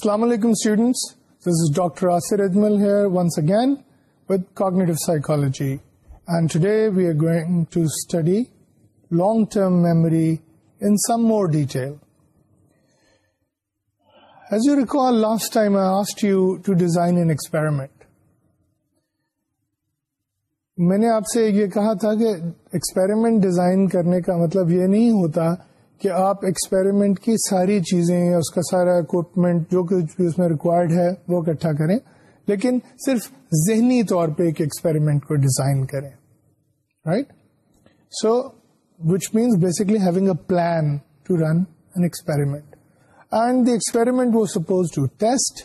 السلام علیکم students and today we are going to study long term memory Anwar detail last time I asked you to design an experiment میں نے آپ سے یہ کہا تھا کہ ایکسپیرمنٹ ڈیزائن کرنے کا مطلب یہ نہیں ہوتا کہ آپ ایکسپیریمنٹ کی ساری چیزیں یا اس کا سارا اکوپمنٹ جو کچھ بھی اس میں ریکوائرڈ ہے وہ اکٹھا کریں لیکن صرف ذہنی طور پہ ایک ایکسپیریمنٹ کو ڈیزائن کریں right so which means basically having a plan to run an experiment and the experiment experiment suppose to test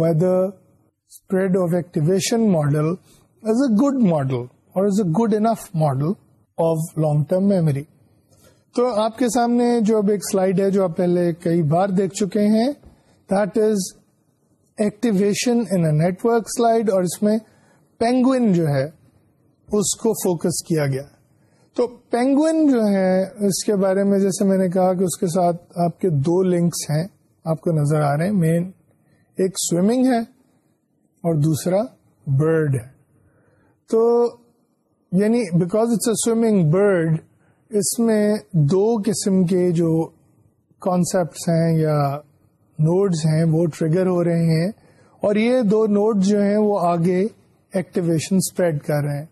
whether spread of activation model is a good model or is a good enough model of long term memory تو آپ کے سامنے جو اب ایک slide ہے جو آپ پہلے کئی بار دیکھ چکے ہیں that is activation in a network slide اور اس میں پینگوئن جو ہے اس کو فوکس کیا گیا تو پینگوئن جو ہے اس کے بارے میں جیسے میں نے کہا کہ اس کے ساتھ آپ کے دو لنکس ہیں آپ کو نظر آ رہے ہیں مین ایک سوئمنگ ہے اور دوسرا برڈ ہے تو یعنی because it's a swimming bird اس میں دو قسم کے جو کانسیپٹس ہیں یا نوڈز ہیں وہ ٹریگر ہو رہے ہیں اور یہ دو نوڈز جو ہیں وہ آگے ایکٹیویشن اسپریڈ کر رہے ہیں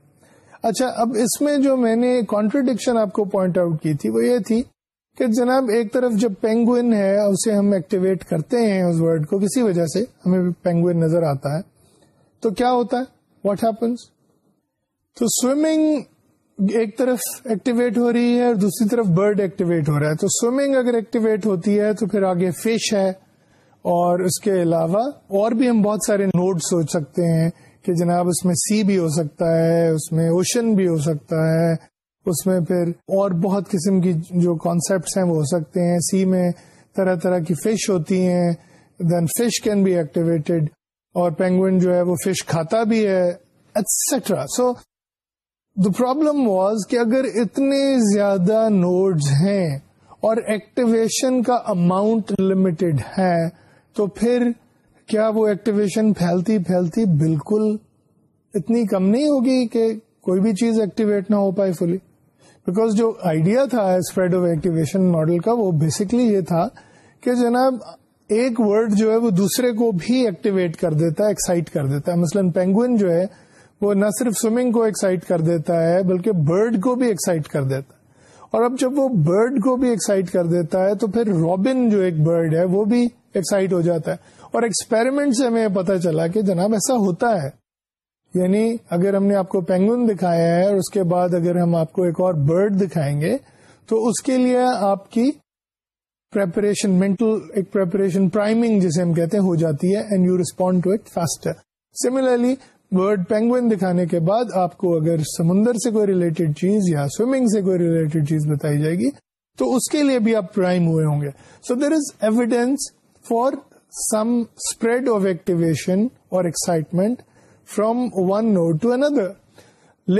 اچھا اب اس میں جو میں نے کانٹرڈکشن آپ کو پوائنٹ آؤٹ کی تھی وہ یہ تھی کہ جناب ایک طرف جب پینگوئن ہے اسے ہم ایکٹیویٹ کرتے ہیں اس ورڈ کو کسی وجہ سے ہمیں پینگوئن نظر آتا ہے تو کیا ہوتا ہے واٹ ہیپنس تو سوئمنگ ایک طرف ایکٹیویٹ ہو رہی ہے اور دوسری طرف برڈ ایکٹیویٹ ہو رہا ہے تو سوئمنگ اگر ایکٹیویٹ ہوتی ہے تو پھر آگے فش ہے اور اس کے علاوہ اور بھی ہم بہت سارے نوٹ سوچ سکتے ہیں کہ جناب اس میں سی بھی ہو سکتا ہے اس میں اوشن بھی ہو سکتا ہے اس میں پھر اور بہت قسم کی جو کانسیپٹس ہیں وہ ہو سکتے ہیں سی میں طرح طرح کی فش ہوتی ہیں then fish can be activated اور پینگوئن جو ہے وہ فش کھاتا بھی ہے etcetera so so, problem was کہ اگر اتنے زیادہ نوڈز ہیں اور ایکٹیویشن کا اماؤنٹ لمیٹڈ ہے تو پھر کیا وہ ایکٹیویشن پھیلتی پھیلتی بالکل اتنی کم نہیں ہوگی کہ کوئی بھی چیز ایکٹیویٹ نہ ہو پائے فلی بیکاز جو آئیڈیا تھا اسپریڈ آف ایکٹیویشن ماڈل کا وہ بیسکلی یہ تھا کہ جناب ایک ورڈ جو ہے وہ دوسرے کو بھی ایکٹیویٹ کر دیتا ہے ایکسائٹ کر دیتا ہے مثلاً پینگوئن جو ہے وہ نہ صرف سوئمنگ کو ایکسائٹ کر دیتا ہے بلکہ برڈ کو بھی ایکسائٹ کر دیتا ہے اور اب جب وہ برڈ کو بھی ایکسائٹ کر دیتا ہے تو پھر رابن جو ایک برڈ ہے وہ بھی ایکسائٹ ہو جاتا ہے اور ایکسپیرمنٹ سے ہمیں پتا چلا کہ جناب ایسا ہوتا ہے یعنی اگر ہم نے آپ کو پینگن دکھایا ہے اور اس کے بعد اگر ہم آپ کو ایک اور برڈ دکھائیں گے تو اس کے لیے آپ کی پریپریشن مینٹل ایک پریپریشن پرائمنگ جسے ہم کہتے ہیں ہو جاتی ہے and you respond to it faster similarly bird penguin دکھانے کے بعد آپ کو اگر سمندر سے کوئی ریلیٹڈ چیز یا سوئمنگ سے کوئی ریلیٹڈ چیز بتائی جائے گی تو اس کے لیے بھی آپ پرائم ہوئے ہوں گے so there is evidence for some spread of activation اور excitement from one node to اندر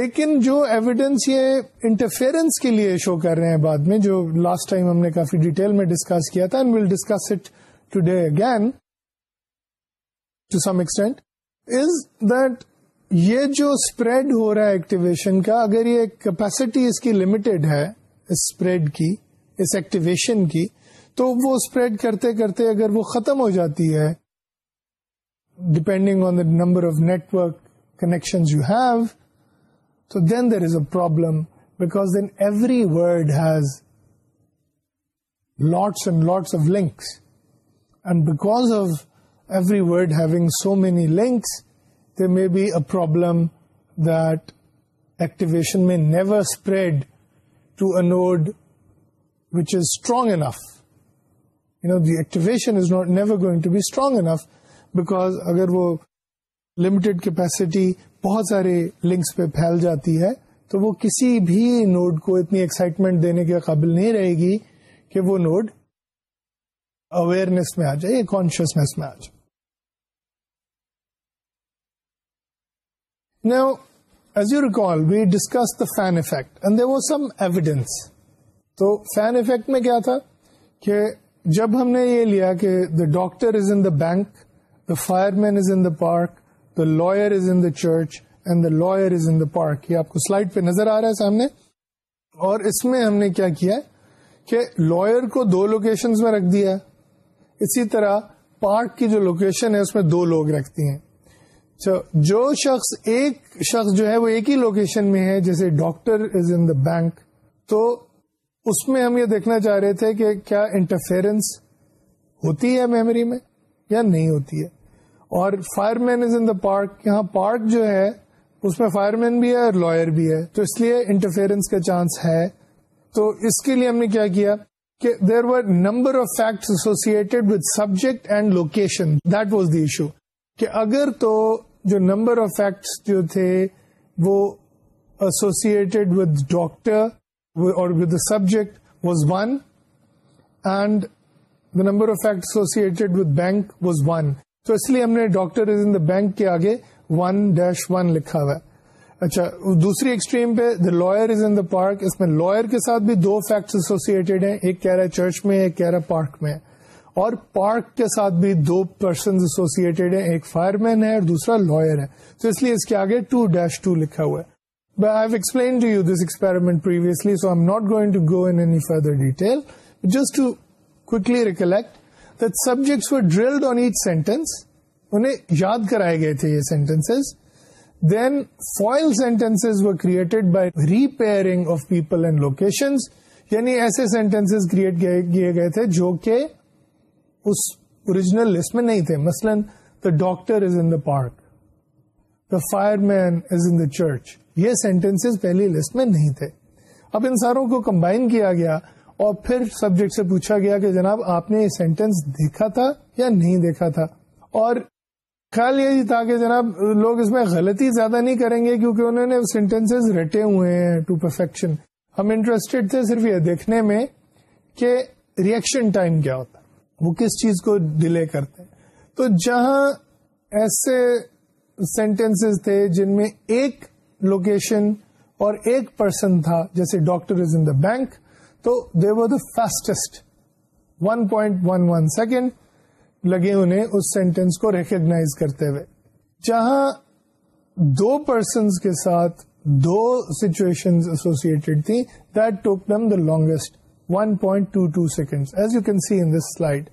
لیکن جو ایویڈینس یہ انٹرفیئرنس کے لیے شو کر رہے ہیں بعد میں جو لاسٹ ٹائم ہم نے کافی ڈیٹیل میں ڈسکس کیا تھا and will discuss it day again to some extent is that یہ جو اسپریڈ ہو رہا ہے ایکٹیویشن کا اگر یہ کیپیسٹی اس کی لمیٹڈ ہے اسپریڈ اس ایکٹیویشن کی تو وہ اسپریڈ کرتے کرتے اگر وہ ختم ہو جاتی ہے depending on the number of network connection you have تو then there is a problem because then every word has lots and lots of links and because of every word having so many links they may be a problem that activation میں never spread to a node which is strong enough you know the activation is not never going to be strong enough back اگر وہ limit capacity بہت سارے links پہ پھیل جاتی ہے تو وہ کسی بھی نوڈ کو اتنی ایکسائٹمنٹ دینے کے قابل نہیں رہے گی کہ وہ نوڈ اویئرنس میں آ جائے یا کانشیسنیس میں آ جائے now as you recall we discuss the fan effect and the some evidence تو فین افیکٹ میں کیا تھا کہ جب ہم نے یہ لیا کہ the doctor is in the bank the fireman is in the park the lawyer is in the church and the lawyer is in the park یہ آپ کو سلائڈ پہ نظر آ رہا ہے سامنے اور اس میں ہم نے کیا کیا کہ لوئر کو دو لوکیشن میں رکھ دیا اسی طرح پارک کی جو لوکیشن ہے اس میں دو لوگ رکھتی ہیں جو شخص ایک شخص جو ہے وہ ایک ہی لوکیشن میں ہے جیسے doctor is in the bank تو اس میں ہم یہ دیکھنا چاہ رہے تھے کہ کیا انٹرفیئرنس ہوتی ہے میموری میں یا نہیں ہوتی ہے اور fireman is in the park یہاں پارک جو ہے اس میں فائر مین بھی ہے اور لوئر بھی ہے تو اس لیے انٹرفیئرنس کا چانس ہے تو اس کے لیے ہم نے کیا کیا کہ there was number of fact associated with subject and location that was the issue کہ اگر تو جو نمبر آف فیکٹس جو تھے وہ ایسوسیڈ ود ڈاکٹر اور with subject was one and the number of fact associated with bank was one تو اس لیے ہم نے doctor is in the bank کے آگے ون ڈیش ون لکھا ہوا اچھا دوسری ایکسٹریم پہ the lawyer is in the park اس میں لوئر کے ساتھ بھی دو فیکٹس ایسوسیڈ ہیں ایک کہہ رہا ہے چرچ میں ایک کہہ رہا ہے پارک میں اور پارک کے ساتھ بھی دو پرسن ایسوس ہیں ایک فائر مین ہے اور دوسرا لائر ہے تو اس لیے اس کے آگے ٹو ڈیش ٹو لکھا ہوا ہے But be I explain to you this experiment previously so I not going to go in any further detail just to quickly recollect that subject were drilled on each sentence انہیں یاد کرائے گئے تھے یہ sentence then foil sentence weighted by repairing of people and location یعنی ایسے sentence create کیے گئے تھے جو کہ اس اوریجنل لسٹ میں نہیں تھے مثلاً the doctor is in the park the fireman is in the church یہ سینٹینس پہلی لسٹ میں نہیں تھے اب ان ساروں کو کمبائن کیا گیا اور پھر سبجیکٹ سے پوچھا گیا کہ جناب آپ نے یہ سینٹینس دیکھا تھا یا نہیں دیکھا تھا اور خیال یہی تھا کہ جناب لوگ اس میں غلطی زیادہ نہیں کریں گے کیونکہ انہوں نے سینٹینس رٹے ہوئے ہیں ٹو پرفیکشن ہم انٹرسٹڈ تھے صرف یہ دیکھنے میں کہ ریئیکشن ٹائم کیا ہوتا وہ کس چیز کو ڈیلے کرتے ہیں تو جہاں ایسے سینٹینس تھے جن میں ایک لوکیشن اور ایک پرسن تھا جیسے doctor is in the bank تو they was fastest one point one one second لگے انہیں اس سینٹینس کو ریکگناز کرتے ہوئے جہاں دو پرسنس کے ساتھ دو سچویشن ایسوسیٹیڈ تھی that took them the longest 1.22 point two two second as you can see in this slide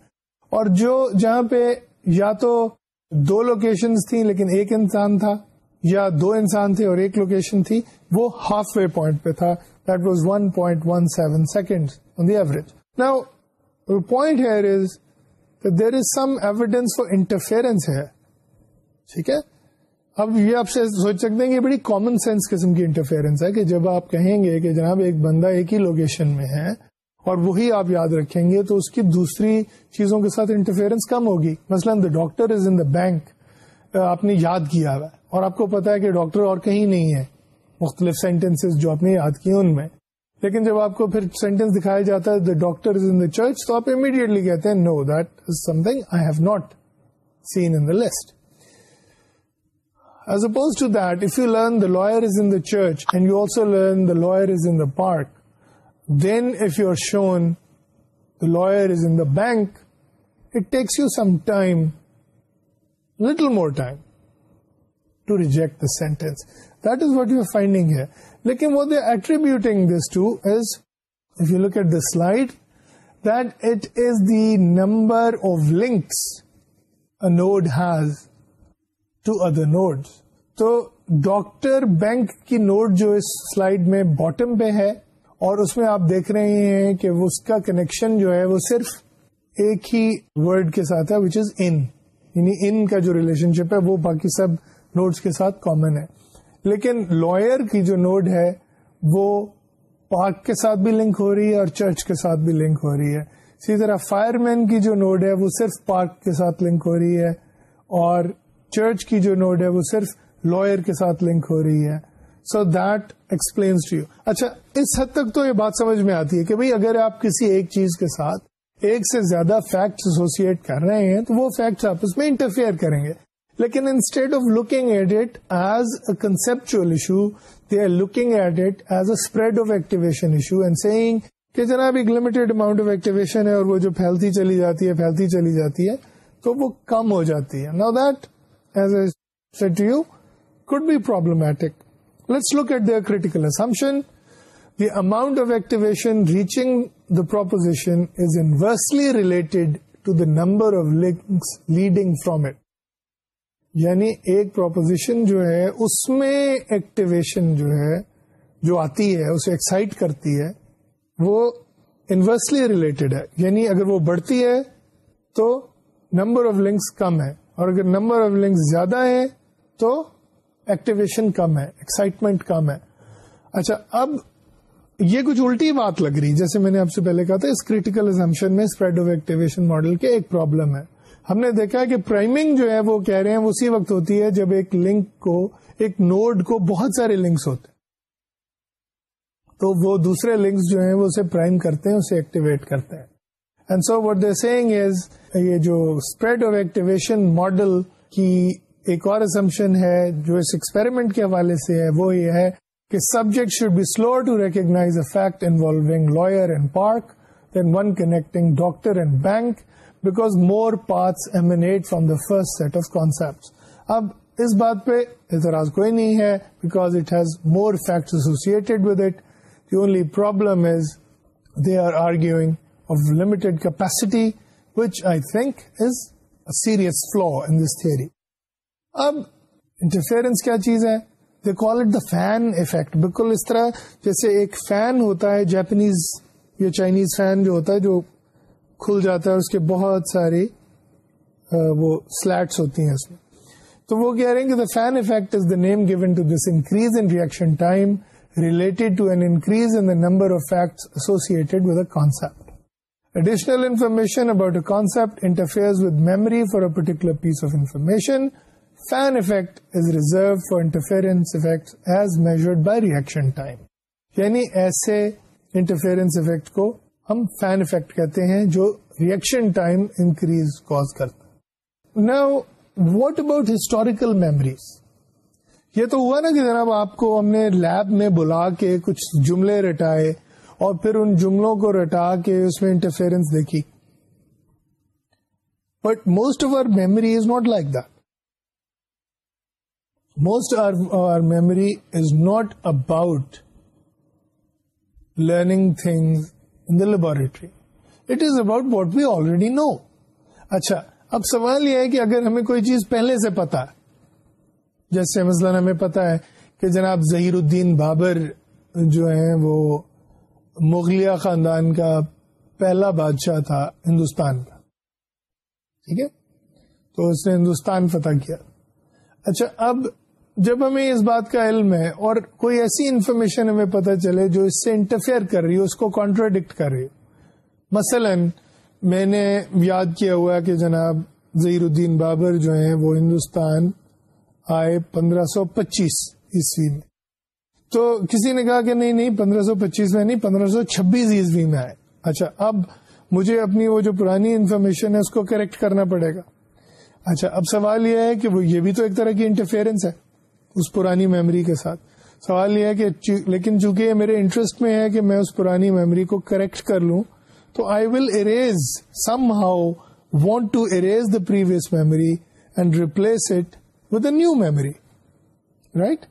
اور جو جہاں پہ یا تو دو لوکیشن تھیں لیکن ایک انسان تھا یا دو انسان تھے اور ایک لوکیشن تھی وہ ہاف وے پوائنٹ پہ تھا دیٹ واز ایوریج نا point there is some evidence for interference ہے ٹھیک ہے اب یہ آپ سے سوچ سکتے ہیں کہ بڑی کامن سینس قسم کی انٹرفیئرنس ہے کہ جب آپ کہیں گے کہ جناب ایک بندہ ایک ہی لوکیشن میں ہے اور وہی آپ یاد رکھیں گے تو اس کی دوسری چیزوں کے ساتھ انٹرفیئرنس کم ہوگی مثلاً the doctor is in the bank آپ نے یاد کیا ہوا اور آپ کو پتا ہے کہ ڈاکٹر اور کہیں نہیں ہے مختلف سینٹینس جو آپ نے یاد کیے ان میں لیکن جب آپ کو پھر سینٹینس دکھایا جاتا ہے the doctor is in the church تو آپ امیڈیٹلی کہتے ہیں no that is something I have not seen in list as opposed to learn you learn the lawyer is in church and you learn learn the lawyer is in park then if you are shown the lawyer is in bank it takes you some time little more time to reject the sentence that is what you are finding ہے لیکن we attributing this to is of you look at the slide number of links a node has two other node تو doctor bank کی note جو اس slide میں bottom پہ ہے اور اس میں آپ دیکھ رہے ہیں کہ اس کا کنیکشن جو ہے وہ صرف ایک ہی ورڈ کے ساتھ ہے وچ از ان یعنی ان کا جو ریلیشن شپ ہے وہ باقی سب نوٹس کے ساتھ کامن ہے لیکن لوئر کی جو نوڈ ہے وہ پارک کے ساتھ بھی لنک ہو رہی ہے اور چرچ کے ساتھ بھی لنک ہو رہی ہے اسی طرح فائر مین کی جو نوڈ ہے وہ صرف پارک کے ساتھ لنک ہو رہی ہے اور چرچ کی جو نوڈ ہے وہ صرف لوئر کے ساتھ لنک ہو رہی ہے so that explains to you اچھا اس حد تک تو یہ بات سمجھ میں آتی ہے کہ بھئی اگر آپ کسی ایک چیز کے ساتھ ایک سے زیادہ فیکٹ ایسوسیٹ کر رہے ہیں تو وہ فیکٹ آپ اس میں انٹرفیئر کریں گے لیکن instead of looking at it as a conceptual issue they are looking at it as a spread of activation issue and seeing کہ جناب ایک لمیٹڈ اماؤنٹ آف ایکٹیویشن ہے اور وہ جو پھیلتی چلی جاتی ہے پھیلتی چلی جاتی ہے تو وہ کم ہو جاتی ہے نا that is a you could be problematic let's look at deletion the amount of activation reaching the proposition is inversely related to the number of links leading from it یعنی ایک پروپوزیشن جو ہے اس میں ایکٹیویشن جو ہے جو آتی ہے اسے ایکسائٹ کرتی ہے وہ انورسلی ریلیٹڈ ہے یعنی اگر وہ بڑھتی ہے تو نمبر آف لنکس کم ہے اور اگر نمبر آف لنکس زیادہ ہے تو ایکٹیویشن کم ہے ایکسائٹمنٹ کم ہے اچھا اب یہ کچھ الٹی بات لگ رہی جیسے میں نے آپ سے پہلے کہا تھا اس کریٹیکل ازمپشن میں اسپریڈ آف ایکٹیویشن ماڈل کے ایک پرابلم ہے ہم نے دیکھا ہے کہ پرائمنگ جو ہے وہ کہہ رہے ہیں اسی وقت ہوتی ہے جب ایک لنک کو ایک نوڈ کو بہت سارے لنکس ہوتے ہیں تو وہ دوسرے لنکس جو ہیں وہ اسے پرائم کرتے ہیں اسے ایکٹیویٹ کرتے ہیں and so what seeing is یہ جو اسپریڈ آف ایکٹیویشن ماڈل کی ایک اور اسمپشن ہے جو اس ایکسپیریمنٹ کے حوالے سے ہے وہ یہ ہے کہ subject should be slow to recognize a fact involving lawyer and park then one connecting doctor and bank because more parts emanate from the first set of concept اب اس بات پہ اعتراض کوئی نہیں ہے because it has more fact associated with it the only problem is they are arguing of limited capacity which I think is a serious flaw in this تھوڑی اب انٹرفیئرنس کیا چیز ہے they call it the fan effect بالکل اس طرح جیسے ایک فین ہوتا ہے جاپنیز یا چائنیز فین جو ہوتا ہے جو کھل جاتا ہے اس کے بہت سارے وہ سلیٹس ہوتی ہیں اس میں تو وہ کہہ رہے ہیں کہ the fan effect is the name given to this increase in reaction time related to an increase in the number of fact associated with a concept additional information about concept interfere with memory particular piece of information fan effect is reserve for interference effect as measured by reaction time یعنی ایسے interference effect کو ہم fan effect کہتے ہیں جو reaction time increase cause کرتا نا what about historical memories یہ تو ہوا نا کہ جناب آپ کو ہم نے لیب میں بلا کے کچھ جملے رٹائے اور پھر ان جملوں کو رٹا کے اس میں انٹرفیئرنس دیکھی but most of our memory is not like that most our our memory is not about learning thing in the laboratory it is about what we already know اچھا اب سوال یہ ہے کہ اگر ہمیں کوئی چیز پہلے سے پتا جیسے مثلاً ہمیں پتا ہے کہ جناب ظہیر الدین بابر جو ہیں وہ مغلیہ خاندان کا پہلا بادشاہ تھا ہندوستان کا ٹھیک ہے تو اس نے ہندوستان فتح کیا اچھا اب جب ہمیں اس بات کا علم ہے اور کوئی ایسی انفارمیشن ہمیں پتہ چلے جو اس سے انٹرفیئر کر رہی ہے اس کو کانٹراڈکٹ کر رہی ہو مثلا میں نے یاد کیا ہوا کہ جناب ظہیر الدین بابر جو ہیں وہ ہندوستان آئے پندرہ سو پچیس عیسوی میں تو کسی نے کہا کہ نہیں نہیں پندرہ سو پچیس میں نہیں پندرہ سو چھبیس عیسوی میں آئے اچھا اب مجھے اپنی وہ جو پرانی انفارمیشن ہے اس کو کریکٹ کرنا پڑے گا اچھا اب سوال یہ ہے کہ وہ یہ بھی تو ایک طرح کی انٹرفیئرنس ہے اس پرانی میموری کے ساتھ سوال یہ ہے کہ لیکن چونکہ یہ میرے انٹرسٹ میں ہے کہ میں اس پرانی میموری کو کریکٹ کر لوں تو I will erase some how want to erase the previous memory and replace it with a new memory right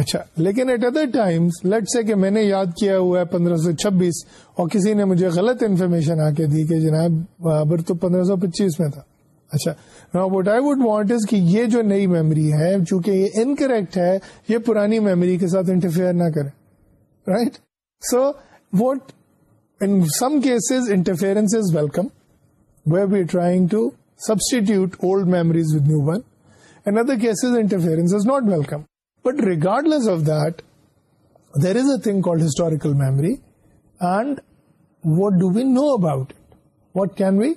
اچھا لیکن at other times let say کہ میں نے یاد کیا ہوا ہے پندرہ سو چھبیس اور کسی نے مجھے غلط انفارمیشن آ کے دی کہ جناب بابر تو پندرہ سو پچیس میں تھا اچھا what I would want is کہ یہ جو نئی میموری ہے چونکہ یہ انکریکٹ ہے یہ پرانی میموری کے ساتھ انٹرفیئر نہ کرے right so what in some cases interference is welcome we trying to substitute old memories with new one other cases interference is not welcome but regardless of that there is a thing called historical memory and what do we know about it what can we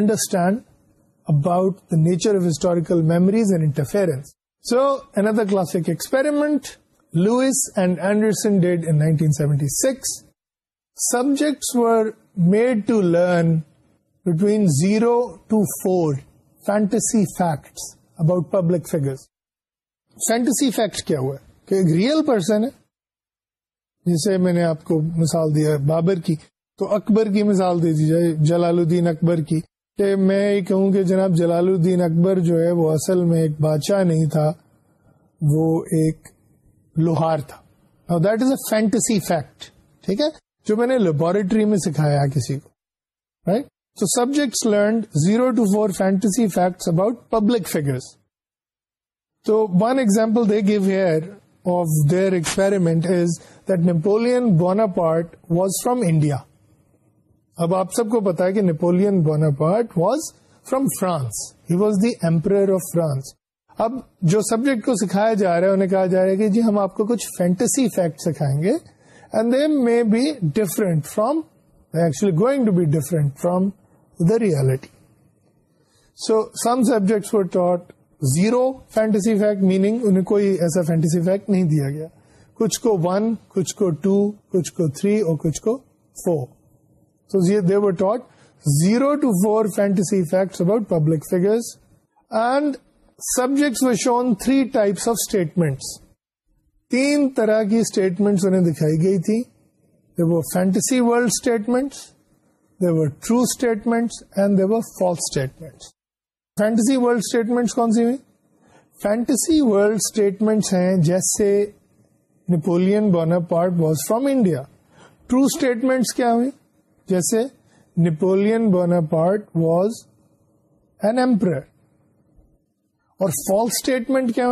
understand about the nature of historical memories and interference. So, another classic experiment Lewis and Anderson did in 1976. Subjects were made to learn between 0 to 4 fantasy facts about public figures. Fantasy facts kya hua? کہ ایک real person ہے جیسے میں نے آپ کو مثال دیا بابر کی تو اکبر کی مثال دے دی جائے جلال الدین اکبر کی کہ میں یہ کہوں کہ جناب جلال الدین اکبر جو ہے وہ اصل میں ایک بادشاہ نہیں تھا وہ ایک لوہار تھا that is a fantasy fact ٹھیک ہے جو میں نے لیبوریٹری میں سکھایا کسی کو right so subjects learned zero to four fantasy fact about public figures تو one example they give here of their experiment is that Napoleon Bonaparte was from India اب آپ سب کو پتا ہے کہ Napoleon Bonaparte part was from France he was the emperor of France اب جو سبجیکٹ کو سکھایا جا رہا ہے انہیں کہا جا رہا ہے کہ جی ہم آپ کو کچھ فینٹسی فیکٹ سکھائیں گے and they may be different from actually going to be different from the reality so some subject for taught zero fantasy fact meaning انہیں کوئی ایسا فینٹسی فیکٹ نہیں دیا گیا کچھ کو ون کچھ کو ٹو کچھ کو تھری اور کچھ کو four So they were taught 0 to 4 fantasy facts about public figures and subjects were shown three types of statements. تین طرح کی اسٹیٹمنٹس انہیں دکھائی گئی تھی there were fantasy world statements there were true statements and there were false statements fantasy world statements کون سی ہوئی فینٹسی ولڈ اسٹیٹمنٹس ہیں جیسے Napoleon Bonaparte was from India true statements کیا ہوئی جیسے Napoleon Bonaparte was an emperor اور false statement کیا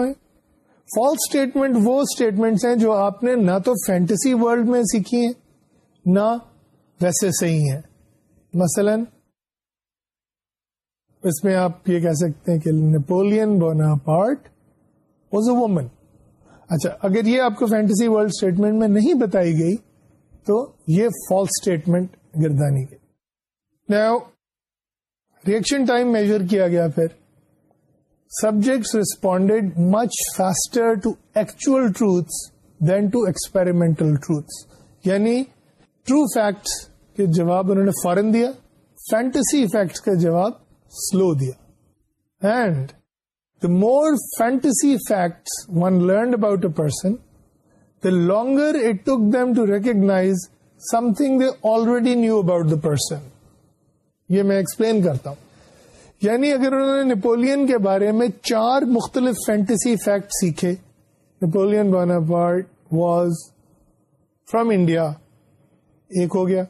فالس اسٹیٹمنٹ وہ اسٹیٹمنٹس ہیں جو آپ نے نہ تو فینٹسی ورلڈ میں سیکھی ہیں نہ ویسے صحیح ہیں مثلا اس میں آپ یہ کہہ سکتے ہیں کہ Napoleon Bonaparte was a woman اچھا اگر یہ آپ کو فینٹسی ورلڈ اسٹیٹمنٹ میں نہیں بتائی گئی تو یہ فالس اسٹیٹمنٹ گردانی کے Now, ریئکشن ٹائم میجر کیا گیا پھر subjects responded much faster to actual truths than to experimental truths یعنی ٹرو فیکٹس کے جواب انہوں نے فورن دیا فینٹسی فیکٹس کا جواب سلو دیا and the more fantasy facts one learn about a person the longer it took them to recognize something they already knew about the person یہ میں ایکسپلین کرتا ہوں یعنی اگر انہوں نے نیپولین کے بارے میں چار مختلف فینٹیسی فیکٹ سیکھے Napoleon Bonaparte was from India ایک ہو گیا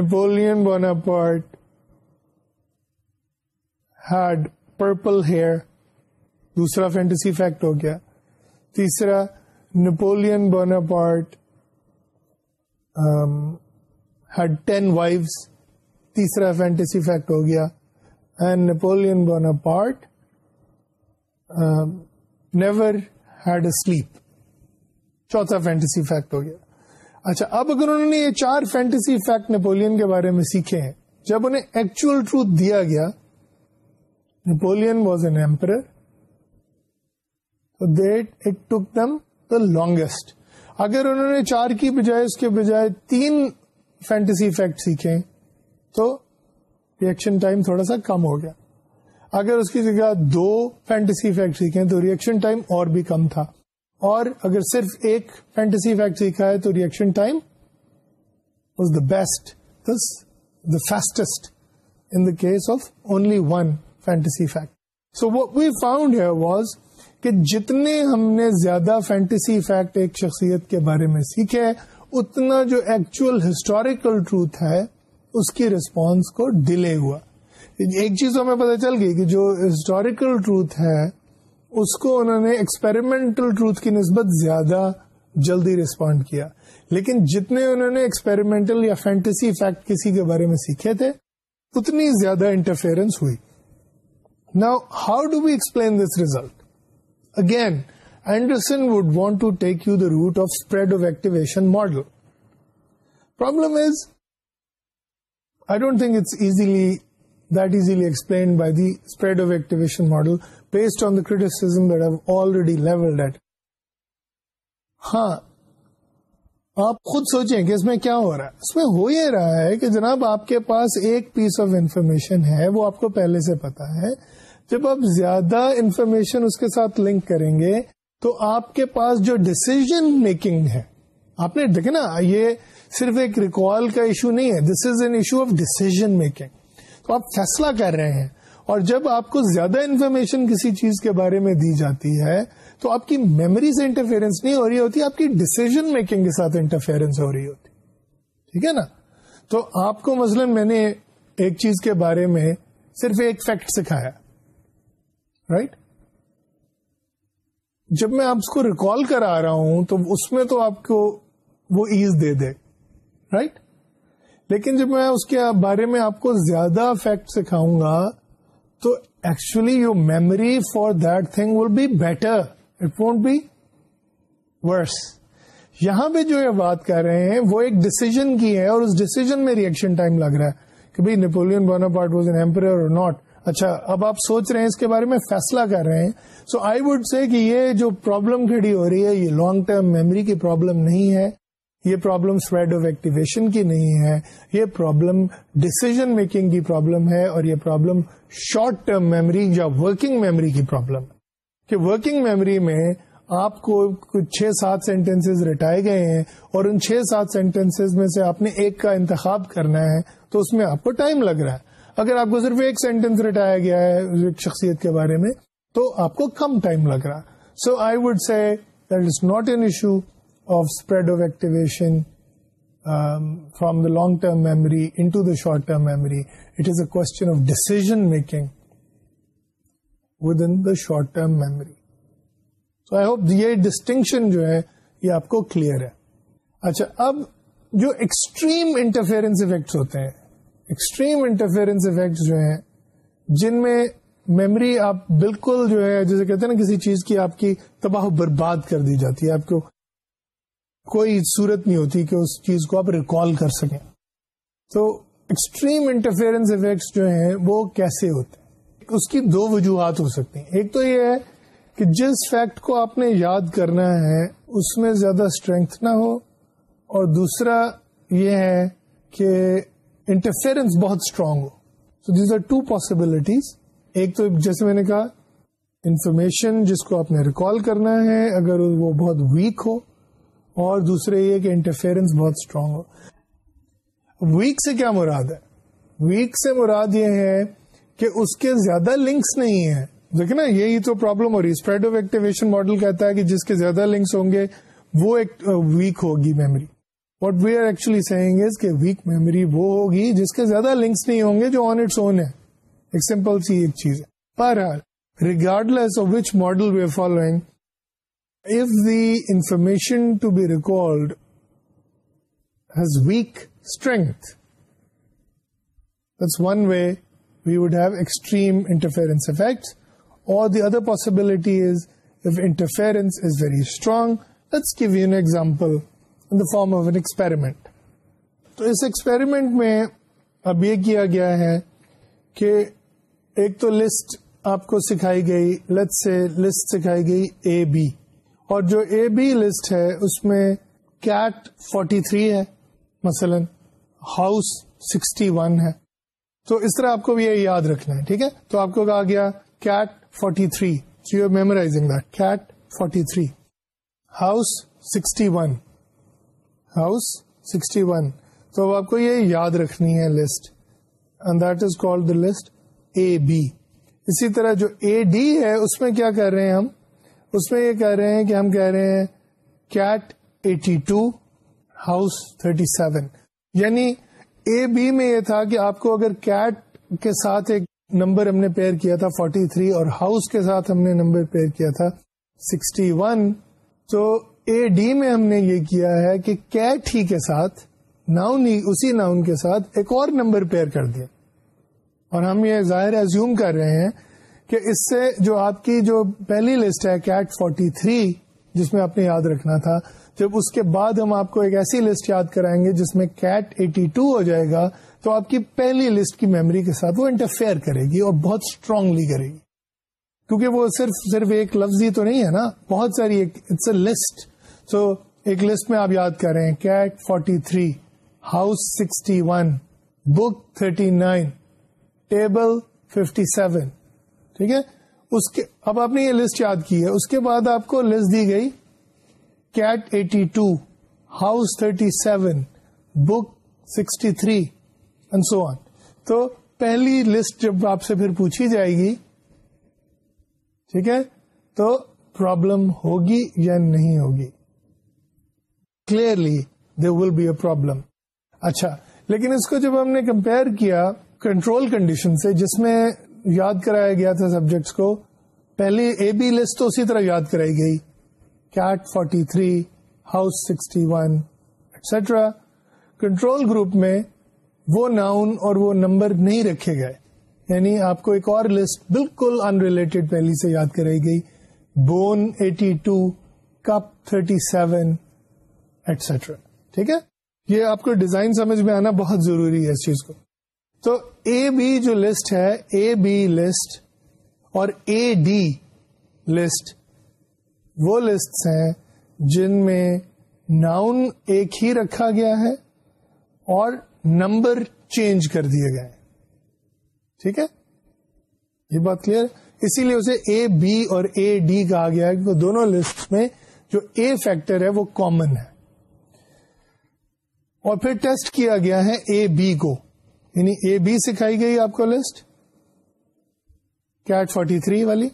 Napoleon Bonaparte had purple hair دوسرا فینٹیسی فیکٹ ہو گیا تیسرا Napoleon Bonaparte had ten wives تیسرا فینٹیسی فیکٹ ہو گیا and Napoleon Bonaparte never had a sleep چوتھا فینٹیسی فیکٹ ہو گیا اچھا اب اگر انہوں نے یہ چار فینٹیسی فیکٹ نیپولین کے بارے میں سیکھے ہیں جب انہیں ایکچوئل ٹروت دیا گیا Napoleon was an emperor that it took them the longest اگر انہوں نے چار کی بجائے اس کے بجائے تین فینٹیسی افیکٹ سیکھے تو ریئیکشن ٹائم تھوڑا سا کم ہو گیا اگر اس کی جگہ دو فینٹیسی افیکٹ سیکھیں تو ریئیکشن ٹائم اور بھی کم تھا اور اگر صرف ایک فینٹیسی افیکٹ سیکھا ہے تو reaction time was the best the fastest in the case of only one fantasy effect so we found here was کہ جتنے ہم نے زیادہ فینٹیسی فیکٹ ایک شخصیت کے بارے میں سیکھے اتنا جو ایکچوئل ہسٹوریکل ٹروت ہے اس کی ریسپانس کو ڈیلے ہوا ایک چیز ہمیں پتہ چل گئی کہ جو ہسٹوریکل ٹروتھ ہے اس کو انہوں نے ایکسپیریمنٹل ٹروت کی نسبت زیادہ جلدی ریسپونڈ کیا لیکن جتنے انہوں نے ایکسپیریمنٹل یا فینٹیسی فیکٹ کسی کے بارے میں سیکھے تھے اتنی زیادہ انٹرفیئرنس ہوئی نا how do we explain this result again, Anderson would want to take you the route of spread of activation model. Problem is, I don't think it's easily that easily explained by the spread of activation model based on the criticism that I've already leveled at. ہاں آپ خود سوچیں کہ اس میں کیا ہو رہا ہے اس میں ہو یہ رہا ہے کہ جناب آپ کے پاس ایک پیس آف انفارمیشن ہے وہ آپ کو پہلے سے پتا ہے جب آپ زیادہ انفارمیشن اس کے ساتھ لنک کریں گے تو آپ کے پاس جو ڈسیزن میکنگ ہے آپ نے دیکھنا یہ صرف ایک ریکال کا ایشو نہیں ہے this is an issue of decision making تو آپ فیصلہ کر رہے ہیں اور جب آپ کو زیادہ انفارمیشن کسی چیز کے بارے میں دی جاتی ہے تو آپ کی میموری سے انٹرفیئرنس نہیں ہو رہی ہوتی آپ کی ڈسیزن میکنگ کے ساتھ انٹرفیئرنس ہو رہی ہوتی ٹھیک ہے نا تو آپ کو مثلاً میں نے ایک چیز کے بارے میں صرف ایک فیکٹ سکھایا رائٹ جب میں آپ کو ریکال کرا رہا ہوں تو اس میں تو آپ کو وہ ایز دے دے رائٹ لیکن جب میں اس کے بارے میں آپ کو زیادہ فیکٹ سکھاؤں گا تو actually your memory for that thing will be better it won't be worse یہاں پہ جو یہ بات کر رہے ہیں وہ ایک ڈیسیجن کی ہے اور اس ڈیسیجن میں ریئیکشن ٹائم لگ رہا ہے کہ بھائی Napoleon Bonaparte was an emperor اور ناٹ اچھا اب آپ سوچ رہے ہیں اس کے بارے میں فیصلہ کر رہے ہیں سو آئی وڈ سے کہ یہ جو پرابلم کھڑی ہو رہی ہے یہ لانگ ٹرم میموری کی پرابلم نہیں ہے یہ پرابلم سویڈ آف ایکٹیویشن کی نہیں ہے یہ پرابلم ڈسیزن میکنگ کی پرابلم ہے اور یہ پرابلم شارٹ ٹرم میموری یا ورکنگ میموری کی پرابلم کہ ورکنگ میموری میں آپ کو کچھ چھ سات سینٹینس رٹائے گئے ہیں اور ان چھ سات سینٹینس میں سے آپ نے ایک کا انتخاب کرنا ہے تو اس میں آپ کو ٹائم لگ رہا ہے اگر آپ کو صرف ایک سینٹینس رٹایا گیا ہے ایک شخصیت کے بارے میں تو آپ کو کم ٹائم لگ رہا so I would see that is not an issue of spread of activation from the long term memory into the short term memory it is a question of decision making within the short term memory so I hope یہ distinction جو ہے یہ آپ کو clear ہے اچھا اب جو ایکسٹریم انٹرفیئرنس افیکٹس ہوتے ہیں ایکسٹریم انٹرفیئرنس افیکٹ جو ہیں جن میں میمری آپ بالکل جو ہے جیسے کہتے ہیں نا کسی چیز کی آپ کی تباہ برباد کر دی جاتی ہے آپ کو کوئی صورت نہیں ہوتی کہ اس چیز کو آپ ریکال کر سکیں تو ایکسٹریم انٹرفیئرنس افیکٹس جو ہیں وہ کیسے ہوتے ہیں اس کی دو وجوہات ہو سکتی ہیں ایک تو یہ ہے کہ جس فیکٹ کو آپ نے یاد کرنا ہے اس میں زیادہ اسٹرینتھ نہ ہو اور دوسرا یہ ہے کہ انٹرفیئرنس بہت strong who so these are two possibilities ایک تو جیسے میں نے کہا انفارمیشن جس کو آپ نے ریکال کرنا ہے اگر وہ بہت ویک ہو اور دوسرے یہ کہ انٹرفیئرنس بہت اسٹرانگ ہو ویک سے کیا مراد ہے ویک سے مراد یہ ہے کہ اس کے زیادہ لنکس نہیں ہے دیکھیں نا یہی تو پرابلم ہو رہی ہے اسپریڈ آف ایکٹیویشن ماڈل کہتا ہے کہ جس کے زیادہ لنکس ہوں گے وہ ایک ویک ہوگی memory what we are actually seeing is کہ ویک میموری وہ ہوگی جس کے زیادہ لنکس نہیں ہوں گے جو آن اٹس اون ہے ایک سمپل سی ایک چیز ہے بہرحال regardless of which model we are following if the information to be recorded has weak strength one way we would have extreme interference effect اور the other possibility is if interference is very strong let give an example the form of an experiment تو اس experiment میں اب یہ کیا گیا ہے کہ ایک تو لسٹ آپ کو سکھائی گئی سے لسٹ سکھائی گئی اے بی اور جو اے بی لسٹ ہے اس میں کیٹ 43 ہے مثلا ہاؤس 61 ہے تو اس طرح آپ کو یہ یاد رکھنا ہے ٹھیک ہے تو آپ کو کہا گیا cat 43 three you are memorizing 43 house sixty house sixty one تو اب آپ کو یہ یاد رکھنی ہے list and that is call the list A B اسی طرح جو اے ڈی ہے اس میں کیا کر رہے ہیں ہم اس میں یہ کہہ رہے ہیں کہ ہم کہہ رہے ہیں cat eighty two house thirty seven یعنی اے بی میں یہ تھا کہ آپ کو اگر کیٹ کے ساتھ ایک نمبر ہم نے پیئر کیا تھا فورٹی تھری اور ہاؤس کے ساتھ ہم نے نمبر پیئر کیا تھا سکسٹی ون تو اے ڈی میں ہم نے یہ کیا ہے کہ کیٹ ہی کے ساتھ ناؤن ہی اسی ناؤن کے ساتھ ایک اور نمبر پیئر کر دیا اور ہم یہ ظاہر ایزیوم کر رہے ہیں کہ اس سے جو آپ کی جو پہلی لسٹ ہے کیٹ فورٹی تھری جس میں آپ نے یاد رکھنا تھا جب اس کے بعد ہم آپ کو ایک ایسی لسٹ یاد کرائیں گے جس میں کیٹ ایٹی ٹو ہو جائے گا تو آپ کی پہلی لسٹ کی میموری کے ساتھ وہ انٹرفیئر کرے گی اور بہت اسٹرانگلی کرے گی کیونکہ وہ صرف صرف ایک لفظ ہی تو نہیں ہے نا بہت ساری ایک اٹس اے لسٹ ایک لسٹ میں آپ یاد کریں cat forty three house sixty one book thirty nine table fifty seven ٹھیک ہے اس کے اب آپ نے یہ لسٹ یاد کی ہے اس کے بعد آپ کو لسٹ دی گئی cat eighty two house thirty seven book sixty three and so on تو پہلی لسٹ جب آپ سے پھر پوچھی جائے گی ٹھیک ہے تو پرابلم ہوگی یا نہیں ہوگی clearly they will be a problem اچھا لیکن اس کو جب ہم نے کمپیئر کیا کنٹرول کنڈیشن سے جس میں یاد کرایا گیا تھا سبجیکٹس کو پہلی اے بی لسٹ تو اسی طرح یاد کرائی گئی cat forty three house sixty one etcetera control group میں وہ ناؤن اور وہ نمبر نہیں رکھے گئے یعنی آپ کو ایک اور لسٹ بالکل ریلیٹڈ پہلی سے یاد کرائی گئی bone eighty two cup thirty seven etcetera ٹھیک ہے یہ آپ کو ڈیزائن سمجھ میں آنا بہت ضروری ہے اس چیز کو تو اے بی جو لسٹ ہے اے بی لسٹ اور اے ڈی لسٹ وہ لسٹ ہیں جن میں ناؤن ایک ہی رکھا گیا ہے اور نمبر چینج کر دیے گئے ٹھیک ہے یہ بات کلیئر اسی لیے اسے اے بی اور اے ڈی کہا گیا ہے کیونکہ دونوں لسٹ میں جو اے فیکٹر ہے وہ کامن ہے اور پھر ٹیسٹ کیا گیا ہے اے بی کو یعنی اے بی سکھائی گئی آپ کو لسٹ کیٹ فورٹی تھری والی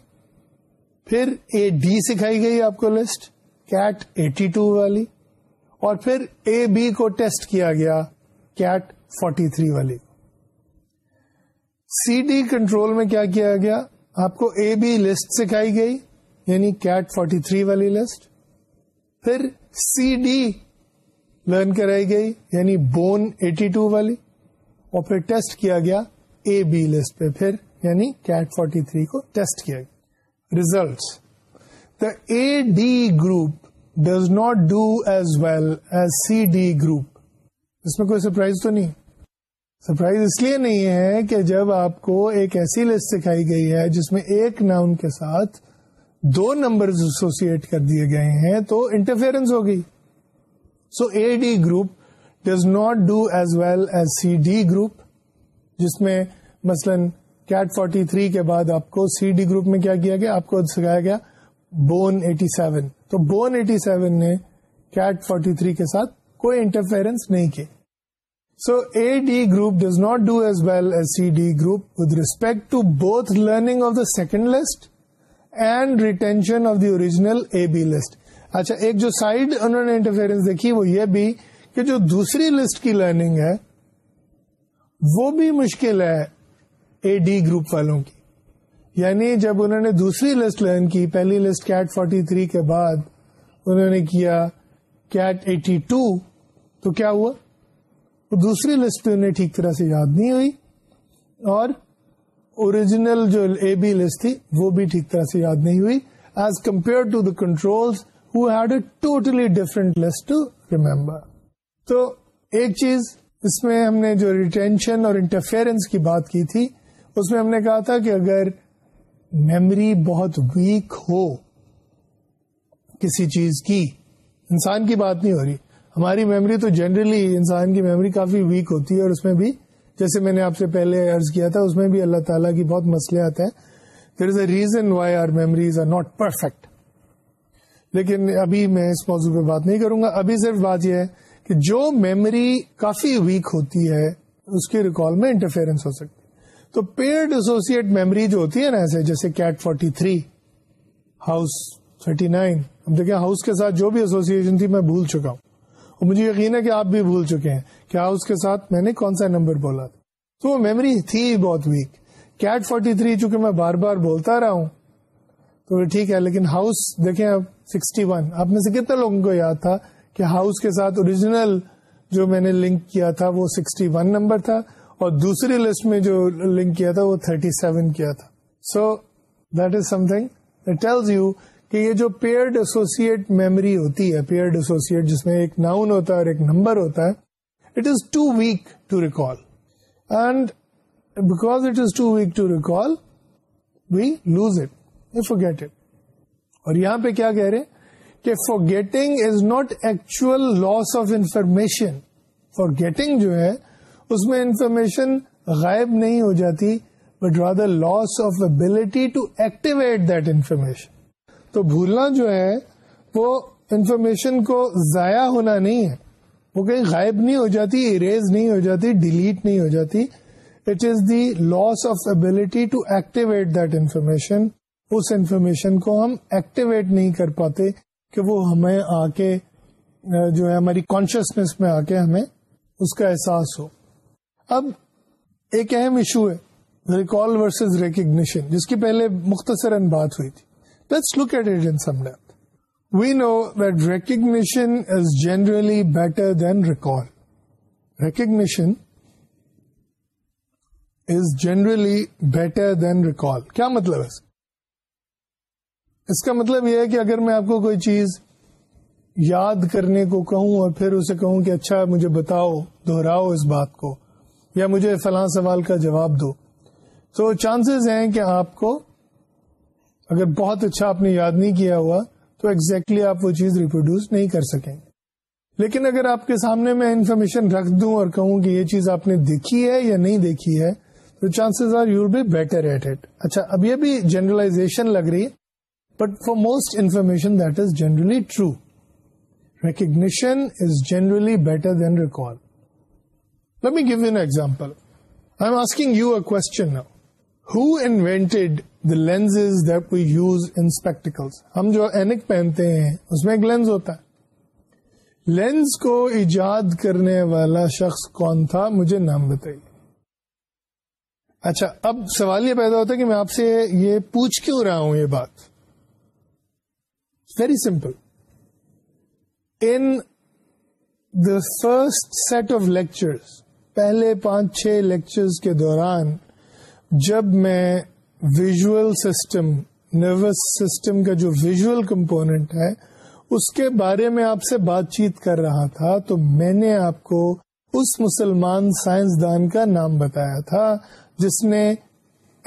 پھر اے ڈی سکھائی گئی آپ کو لسٹ کیٹ ایٹی ٹو والی اور پھر اے بی کو ٹیسٹ کیا گیا کیٹ فورٹی تھری والی سی ڈی کنٹرول میں کیا کیا گیا آپ کو اے بی لسٹ سکھائی گئی یعنی کیٹ فورٹی تھری والی لسٹ پھر سی ڈی لرن کرائی گئی یعنی بون 82 والی اور پھر ٹیسٹ کیا گیا اے بی لسٹ پہ پھر یعنی کیٹ 43 کو ٹیسٹ کیا گیا result does not do as well as C D group اس میں کوئی سرپرائز تو نہیں سرپرائز اس لیے نہیں ہے کہ جب آپ کو ایک ایسی لسٹ سکھائی گئی ہے جس میں ایک ناؤن کے ساتھ دو نمبر ایسوسیٹ کر دیے گئے ہیں تو انٹرفیئرنس ہو گئی so A D group does not do as well as C D group جس میں مثلاً کیٹ فورٹی تھری کے بعد آپ کو سی ڈی گروپ میں کیا کیا گیا آپ کو سکھایا گیا بون ایٹی سیون تو بون ایٹی سیون نے کیٹ فورٹی تھری کے ساتھ کوئی انٹرفیئرنس نہیں کی so A D group does not do as well as C D group with respect to both learning of the second list and retention of the original A B list اچھا ایک جو side انہوں نے interference دیکھی وہ یہ بھی کہ جو دوسری لسٹ کی لرننگ ہے وہ بھی مشکل ہے اے ڈی گروپ والوں کی یعنی جب انہوں نے دوسری لسٹ لرن کی پہلی لسٹ کیٹ 43 کے بعد انہوں نے کیا کیٹ 82 تو کیا ہوا دوسری لسٹ بھی انہیں ٹھیک طرح سے یاد نہیں ہوئی اور اوریجنل جو اے بی لسٹ تھی وہ بھی ٹھیک طرح سے یاد نہیں ہوئی as compare to the controls had a totally different list to remember تو ایک چیز اس میں ہم نے جو ریٹینشن اور انٹرفیئرنس کی بات کی تھی اس میں ہم نے کہا تھا کہ اگر میمری بہت ویک ہو کسی چیز کی انسان کی بات نہیں ہو رہی ہماری میمری تو جنرلی انسان کی میمری کافی ویک ہوتی ہے اور اس میں بھی جیسے میں نے آپ سے پہلے ارض کیا تھا اس میں بھی اللہ تعالیٰ کی بہت مسئلے آتے ہیں there is a reason why are memories are not perfect لیکن ابھی میں اس موضوع پہ بات نہیں کروں گا ابھی صرف بات یہ ہے کہ جو میموری کافی ویک ہوتی ہے اس کی ریکال میں انٹرفیئرنس ہو سکتی تو پیئرڈ ایسوسیٹ میموری جو ہوتی ہے نا ایسے جیسے cat forty three house thirty nine دیکھیں ہاؤس کے ساتھ جو بھی ایسوسیشن تھی میں بھول چکا ہوں اور مجھے یقین ہے کہ آپ بھی بھول چکے ہیں کہ ہاؤس کے ساتھ میں نے کون سا نمبر بولا تھا تو وہ میموری تھی بہت ویک کیٹ فورٹی تھری چونکہ میں بار بار بولتا رہا ہوں تو ٹھیک ہے لیکن ہاؤس دیکھیں اب سکسٹی ون آپ میں سے کتنے لوگوں کو یاد تھا کہ ہاؤس کے ساتھ اوریجنل جو میں نے لنک کیا تھا وہ سکسٹی ون نمبر تھا اور دوسری لسٹ میں جو لنک کیا تھا وہ تھرٹی سیون کیا تھا so that is something tells you کہ یہ جو پیئرڈ ایسوسیٹ میموری ہوتی ہے پیئرڈ ایسوسیٹ جس میں ایک ناؤن ہوتا ہے اور ایک نمبر ہوتا ہے it is too weak to recall and because it is too weak to recall we lose it forget اور یہاں پہ کیا کہہ رہے کہ forgetting is not actual loss of information forgetting جو ہے اس میں انفارمیشن غائب نہیں ہو جاتی but loss of ability to activate that information تو بھولنا جو ہے وہ انفارمیشن کو ضائع ہونا نہیں ہے وہ کہیں غائب نہیں ہو جاتی اریز نہیں ہو جاتی ڈیلیٹ نہیں ہو جاتی it is the loss of ability to activate that information us information کو ہم ایکٹیویٹ نہیں کر پاتے کہ وہ ہمیں آ کے جو ہے ہماری کانشیسنیس میں آ کے ہمیں اس کا احساس ہو اب ایک اہم ایشو ہے ریکال ورسز ریکگنیشن جس کی پہلے مختصراً بات ہوئی تھی let's look at depth we know that recognition is generally better than recall recognition is generally better than recall کیا مطلب ہے اس کا مطلب یہ ہے کہ اگر میں آپ کو کوئی چیز یاد کرنے کو کہوں اور پھر اسے کہوں کہ اچھا مجھے بتاؤ دہراؤ اس بات کو یا مجھے فلاں سوال کا جواب دو تو چانسز ہیں کہ آپ کو اگر بہت اچھا آپ نے یاد نہیں کیا ہوا تو exactly آپ وہ چیز ریپروڈیوس نہیں کر سکیں گے لیکن اگر آپ کے سامنے میں انفارمیشن رکھ دوں اور کہوں کہ یہ چیز آپ نے دیکھی ہے یا نہیں دیکھی ہے تو chances are you be better at it اچھا اب یہ بھی جنرلائزیشن لگ رہی ہے but for most information that is generally true recognition is generally better than recall give you no example آئیگ کو lens is that we use انٹیکل ہم جو اینک پہنتے ہیں اس میں ایک لینز ہوتا ہے لینز کو ایجاد کرنے والا شخص کون تھا مجھے نام بتائیے اچھا اب سوال یہ پیدا ہوتا ہے کہ میں آپ سے یہ پوچھ کیوں رہا ہوں یہ بات very simple in the first set of lectures پہلے پانچ چھ لیکچر کے دوران جب میں ویژل سسٹم نروس سسٹم کا جو ویژل کمپوننٹ ہے اس کے بارے میں آپ سے بات چیت کر رہا تھا تو میں نے آپ کو اس مسلمان سائنس دان کا نام بتایا تھا جس نے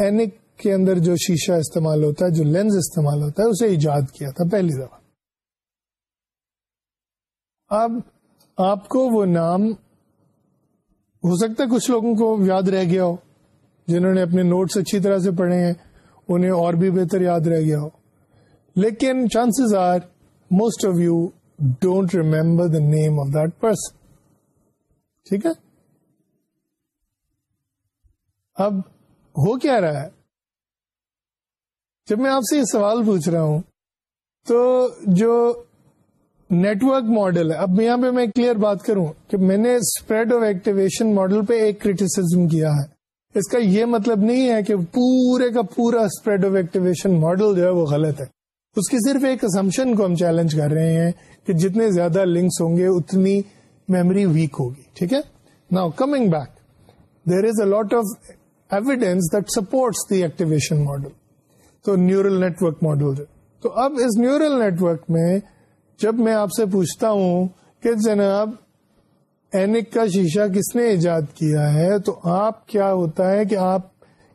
اینک کے اندر جو شیشہ استعمال ہوتا ہے جو لینز استعمال ہوتا ہے اسے ایجاد کیا تھا پہلی دفعہ اب آپ کو وہ نام ہو سکتا ہے کچھ لوگوں کو یاد رہ گیا ہو جنہوں نے اپنے نوٹس اچھی طرح سے پڑھے ہیں انہیں اور بھی بہتر یاد رہ گیا ہو لیکن chances are most of you don't remember the name of that person ٹھیک ہے اب ہو کیا رہا ہے جب میں آپ سے یہ سوال پوچھ رہا ہوں تو جو نیٹورک ماڈل ہے اب یہاں پہ میں کلیئر بات کروں کہ میں نے اسپریڈ آف ایکٹیویشن ماڈل پہ ایک کریٹیسم کیا ہے اس کا یہ مطلب نہیں ہے کہ پورے کا پورا اسپریڈ آف ایکٹیویشن ماڈل جو ہے وہ غلط ہے اس کی صرف ایک اسمپشن کو ہم چیلنج کر رہے ہیں کہ جتنے زیادہ لنکس ہوں گے اتنی میموری ویک ہوگی ٹھیک ہے نا coming back there is a lot of evidence that supports the activation model تو نیورل نیٹورک ماڈل تو اب اس نیورل نیٹورک میں جب میں آپ سے پوچھتا ہوں کہ جناب اینک کا شیشہ کس نے ایجاد کیا ہے تو آپ کیا ہوتا ہے کہ آپ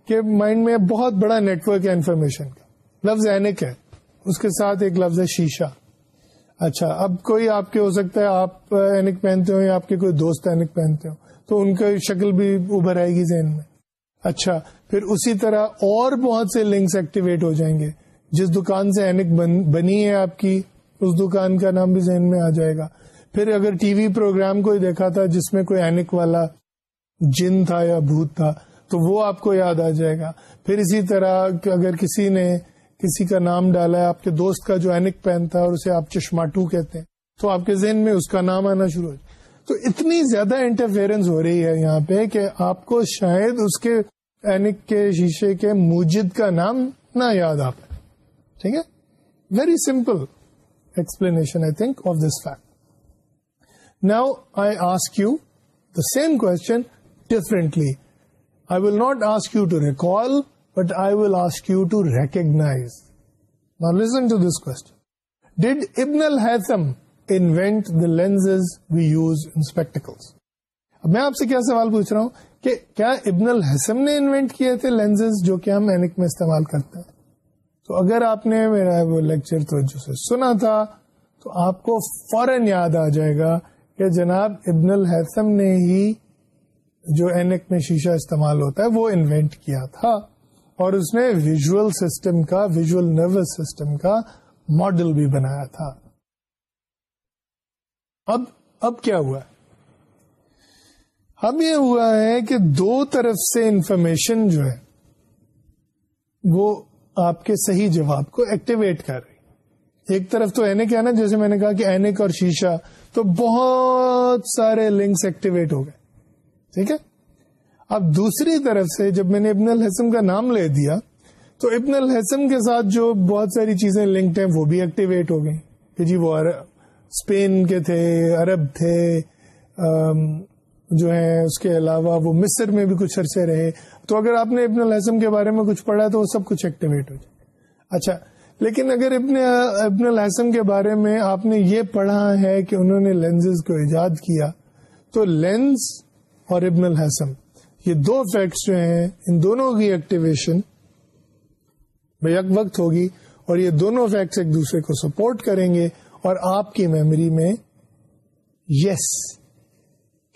کے مائنڈ میں بہت بڑا نیٹورک ہے انفارمیشن کا لفظ اینک ہے اس کے ساتھ ایک لفظ ہے شیشہ اچھا اب کوئی آپ کے ہو سکتا ہے آپ اینک پہنتے ہو یا آپ کے کوئی دوست اینک پہنتے ہو تو ان کی شکل بھی ابھر آئے گی ذہن میں اچھا پھر اسی طرح اور بہت سے لنکس ایکٹیویٹ ہو جائیں گے جس دکان سے اینک بنی ہے آپ کی اس دکان کا نام بھی ذہن میں آ جائے گا پھر اگر ٹی وی پروگرام کو دیکھا تھا جس میں کوئی اینک والا جن تھا یا بھوت تھا تو وہ آپ کو یاد آ جائے گا پھر اسی طرح اگر کسی نے کسی کا نام ڈالا ہے آپ کے دوست کا جو اینک پین تھا اور اسے آپ چشماٹو کہتے ہیں تو آپ کے ذہن میں اس کا نام آنا شروع ہو جائے تو اتنی زیادہ انٹرفیئرنس ہو رہی ہے یہاں پہ کہ آپ کو شاید اس کے اینک کے شیشے کے موجد کا نام نہ یاد آپ ٹھیک ہے very simple explanation I I think of this fact now ask you the same question differently I will not ask you to recall but I will ask you to recognize now listen to this کوبنل lenses we use انٹیکل اب میں آپ سے کیا سوال پوچھ رہا ہوں کہ کیا ابن الحسن نے انوینٹ کیے تھے لینزز جو کہ ہم اینک میں استعمال کرتے ہیں تو اگر آپ نے میرا وہ لیکچر تو سنا تھا تو آپ کو فوراً یاد آ جائے گا کہ جناب ابن الحسن نے ہی جو اینک میں شیشہ استعمال ہوتا ہے وہ انوینٹ کیا تھا اور اس نے ویژل سسٹم کا ویژل نروس سسٹم کا ماڈل بھی بنایا تھا اب اب کیا ہوا اب یہ ہوا ہے کہ دو طرف سے انفارمیشن جو ہے وہ آپ کے صحیح جواب کو ایکٹیویٹ کر رہی ایک طرف تو اینک ہے نا جیسے میں نے کہا کہ اینک اور شیشا تو بہت سارے لنکس ایکٹیویٹ ہو گئے ٹھیک ہے اب دوسری طرف سے جب میں نے ابن الحسم کا نام لے دیا تو ابن الحسم کے ساتھ جو بہت ساری چیزیں لنکڈ ہیں وہ بھی ایکٹیویٹ ہو گئی کہ جی وہ اسپین کے تھے عرب تھے جو ہیں اس کے علاوہ وہ مصر میں بھی کچھ عرصے رہے تو اگر آپ نے ابن الحسم کے بارے میں کچھ پڑھا تو وہ سب کچھ ایکٹیویٹ ہو جائے اچھا لیکن اگر ابن ابن الحسم کے بارے میں آپ نے یہ پڑھا ہے کہ انہوں نے لینزز کو ایجاد کیا تو لینز اور ابن الحسم یہ دو فیکٹس جو ہیں ان دونوں کی ایکٹیویشن بیک وقت ہوگی اور یہ دونوں فیکٹس ایک دوسرے کو سپورٹ کریں گے اور آپ کی میموری میں یس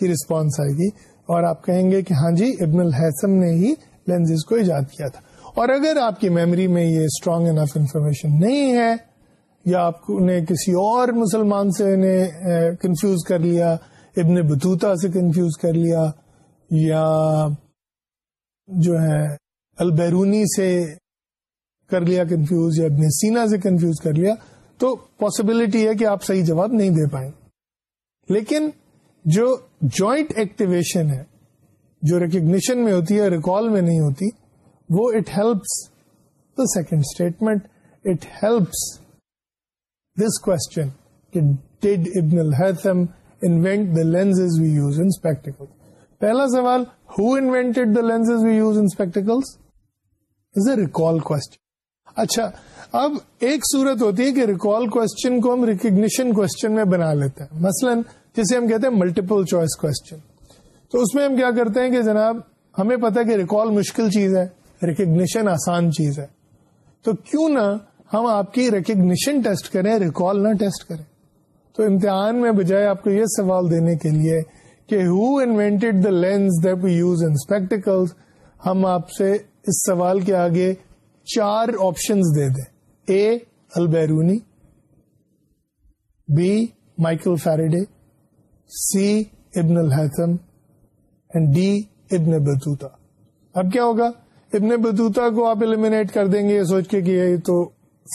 کی رسپانس آئے گی اور آپ کہیں گے کہ ہاں جی ابن الحسن نے ہی لینزز کو ایجاد کیا تھا اور اگر آپ کی میموری میں یہ اسٹرانگ انف انفارمیشن نہیں ہے یا آپ نے کسی اور مسلمان سے انہیں کنفیوز کر لیا ابن بطوطہ سے کنفیوز کر لیا یا جو ہے البیرونی سے کر لیا کنفیوز یا ابن سینا سے کنفیوز کر لیا تو پاسبلٹی ہے کہ آپ صحیح جواب نہیں دے پائیں لیکن جو جوائنٹ ایکٹیویشن ہے جو ریکگنیشن میں ہوتی ہے ریکال میں نہیں ہوتی وہ it helps the second statement it helps this کون did Ibn al Haytham invent the lens we use spectacle پہلا سوال who invented the lens we use in spectacle is a recall question اچھا اب ایک صورت ہوتی ہے کہ ریکال کوشچن کو ہم ریکگنیشن کوشچن میں بنا لیتے ہیں مثلاً جسے ہم کہتے ہیں ملٹیپل چوائس کوشچن تو اس میں ہم کیا کرتے ہیں کہ جناب ہمیں پتا کہ ریکال مشکل چیز ہے ریکگنیشن آسان چیز ہے تو کیوں نہ ہم آپ کی ریکگنیشن ٹیسٹ کریں ریکال نہ ٹیسٹ کریں تو امتحان میں بجائے آپ کو یہ سوال دینے کے لیے کہ who invented the lens that we use spectacle ہم آپ سے اس سوال کے آگے چار آپشنز دے دیں اے Albiruni be Michael فیریڈے C Ibn al-Haytham and D Ibn Battuta اب کیا ہوگا ابن بطوتا کو آپ ایلیمیٹ کر دیں گے یہ سوچ کے کہ یہ تو